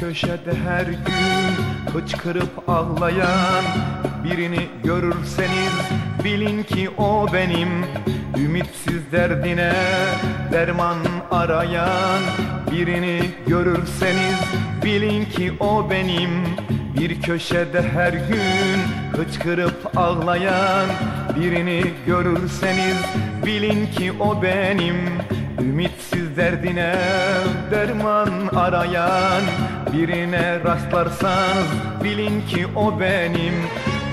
Köşede her gün hıçkırıp ağlayan Birini görürseniz bilin ki o benim. Ümitsiz derdine derman arayan Birini görürseniz bilin ki o benim. Bir köşede her gün hıçkırıp ağlayan Birini görürseniz bilin ki o benim. Ümitsiz derdine derman arayan Birine rastlarsanız bilin ki o benim.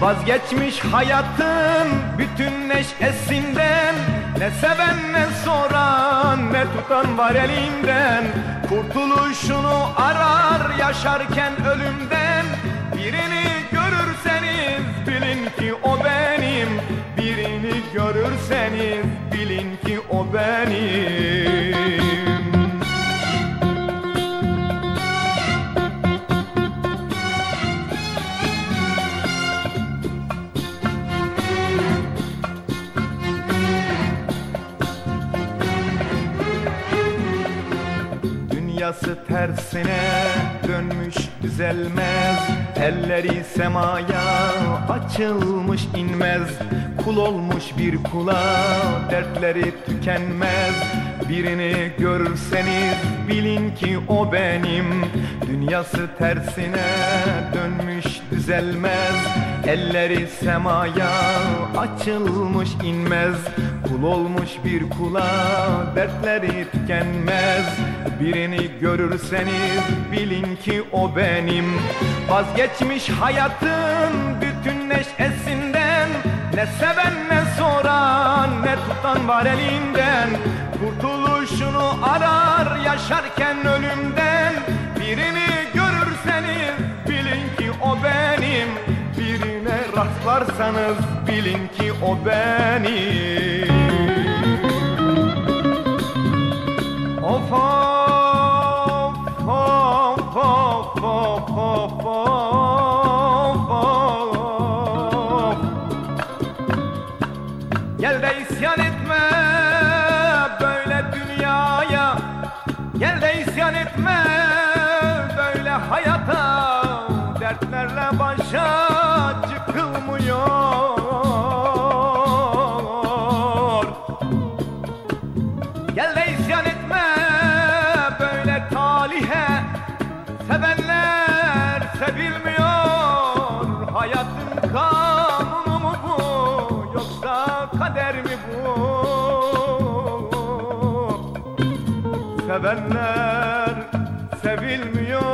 Vazgeçmiş hayatın bütün neşesinden. Ne seven ne soran ne tutan var elimden Kurtuluşunu arar yaşarken ölümden. Birini görürseniz bilin ki o benim. Birini görürseniz bilin ki o benim Dünyası tersine dönmüş düzelmez. Elleri semaya açılmış inmez. Kul olmuş bir kula dertleri tükenmez Birini görürseniz bilin ki o benim. Dünyası tersine dönmüş düzelmez. Elleri semaya açılmış inmez. Kul olmuş bir kula dertleri tükenmez. Birini görürseniz bilin ki o benim. Vazgeçmiş hayatın bütün neşesinden. Ne seven ne soran ne tutan var elinden Kurtuluşunu arar yaşarken ölümden. Birini görürseniz bilin ki o benim. Birine rastlarsanız bilin ki o benim. Of of of of of of of of. Gel de isyan etme Gel de isyan etme böyle hayata Dertlerle başa çıkılmıyor. Gel de isyan etme böyle talihe Sevenler Sevenler sevilmiyor